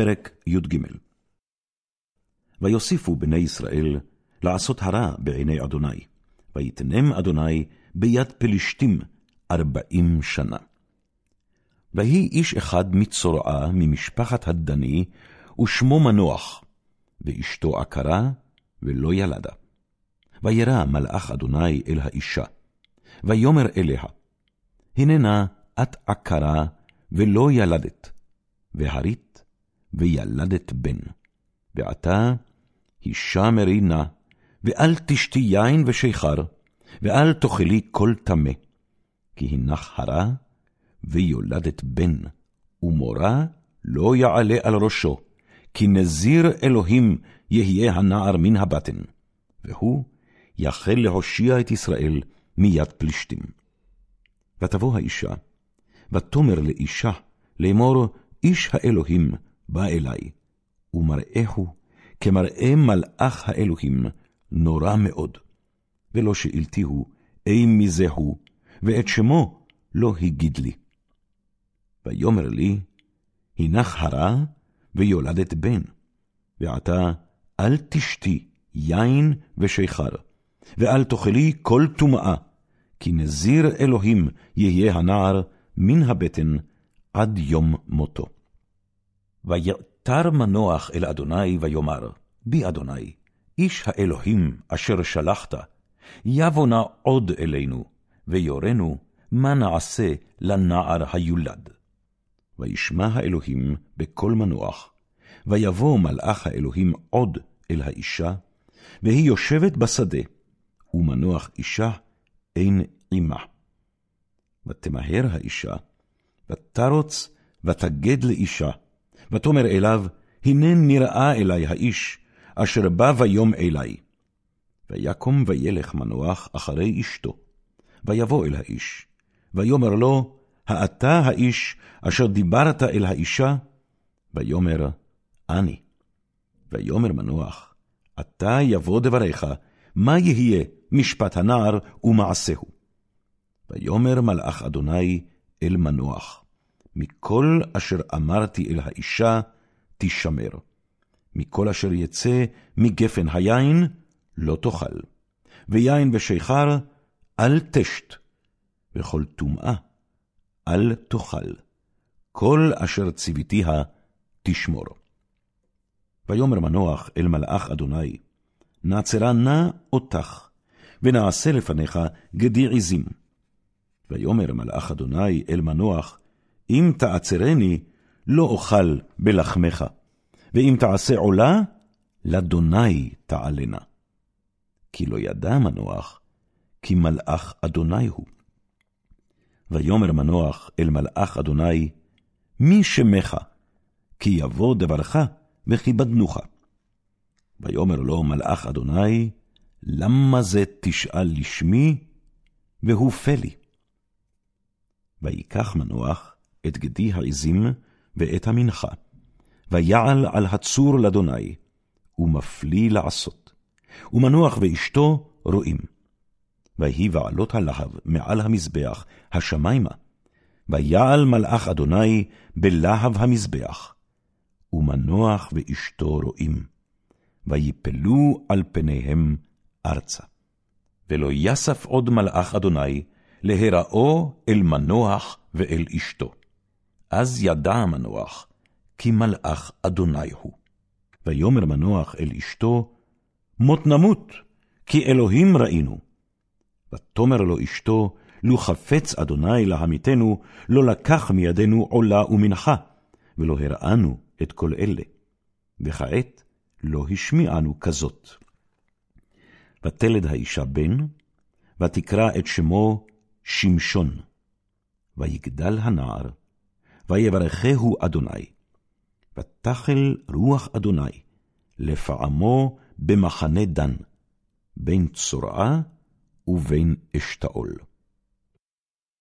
פרק י"ג ויוסיפו בני ישראל לעשות הרע בעיני אדוני, ויתנם אדוני ביד פלישתים ארבעים שנה. ויהי איש אחד מצורעה ממשפחת הדני, ושמו מנוח, ואשתו עקרה, ולא ילדה. וירא מלאך אדוני אל האישה, ויאמר אליה, הננה את עקרה, ולא ילדת, והרית, וילדת בן. ועתה הישמרי נא, ואל תשתי יין ושיכר, ואל תאכלי כל טמא, כי הנך הרה, ויולדת בן, ומורה לא יעלה על ראשו, כי נזיר אלוהים יהיה הנער מן הבטן, והוא יחל להושיע את ישראל מיד פלישתים. ותבוא האישה, ותאמר לאישה, לאמור, איש האלוהים בא אלי, ומראהו כמראה מלאך האלוהים נורא מאוד. ולא שאלתיהו, אי מי זה הוא, ואת שמו לא הגיד לי. ויאמר לי, הנך הרע, ויולדת בן. ועתה אל תשתי יין ושיכר, ואל תאכלי כל טומאה, כי נזיר אלוהים יהיה הנער מן הבטן עד יום מותו. ויעתר מנוח אל אדוני ויאמר, בי אדוני, איש האלוהים אשר שלחת, יבוא נא עוד אלינו, ויורנו מה נעשה לנער היולד. וישמע האלוהים בקול מנוח, ויבוא מלאך האלוהים עוד אל האישה, והיא יושבת בשדה, ומנוח אישה אין עמה. ותמהר האישה, ותרוץ ותגד לאישה, ותאמר אליו, הנה נראה אלי האיש, אשר בא ויום אלי. ויקום וילך מנוח אחרי אשתו, ויבוא אל האיש, ויאמר לו, האתה האיש אשר דיברת אל האישה? ויאמר, אני. ויאמר מנוח, אתה יבוא דבריך, מה יהיה משפט הנער ומעשהו? ויאמר מלאך אדוני אל מנוח, מכל אשר אמרתי אל האישה, תשמר. מכל אשר יצא מגפן היין, לא תאכל. ויין ושיכר, אל תשת. וכל טומאה, אל תאכל. כל אשר ציוויתיה, תשמור. ויאמר מנוח אל מלאך אדוני, נעצרה נא אותך, ונעשה לפניך גדי עזים. ויאמר מלאך אדוני אל מנוח, אם תעצרני, לא אוכל בלחמך, ואם תעשה עולה, לאדוני תעלנה. כי לא ידע מנוח, כי מלאך אדוני הוא. ויאמר מנוח אל מלאך אדוני, מי שמך? כי יבוא דברך, וכיבדנוך. ויאמר לו מלאך אדוני, למה זה תשאל לשמי, והופה לי. ויקח מנוח את גדי העזים ואת המנחה, ויעל על הצור לאדוני, ומפליא לעשות. ומנוח ואשתו רואים. ויהי בעלות הלהב מעל המזבח השמיימה, ויעל מלאך אדוני בלהב המזבח. ומנוח ואשתו רואים, ויפלו על פניהם ארצה. ולא יסף עוד מלאך אדוני להיראו אל מנוח ואל אשתו. אז ידע מנוח, כי מלאך אדוני הוא. ויאמר מנוח אל אשתו, מות נמות, כי אלוהים ראינו. ותאמר לו אשתו, לו חפץ אדוני להמיתנו, לא לקח מידינו עולה ומנחה, ולא הראנו את כל אלה. וכעת לא השמיענו כזאת. ותלד האישה בן, ותקרא את שמו שמשון. ויגדל הנער, ויברכהו אדוני. ותחל רוח אדוני לפעמו במחנה דן, בין צורעה ובין אשתאול.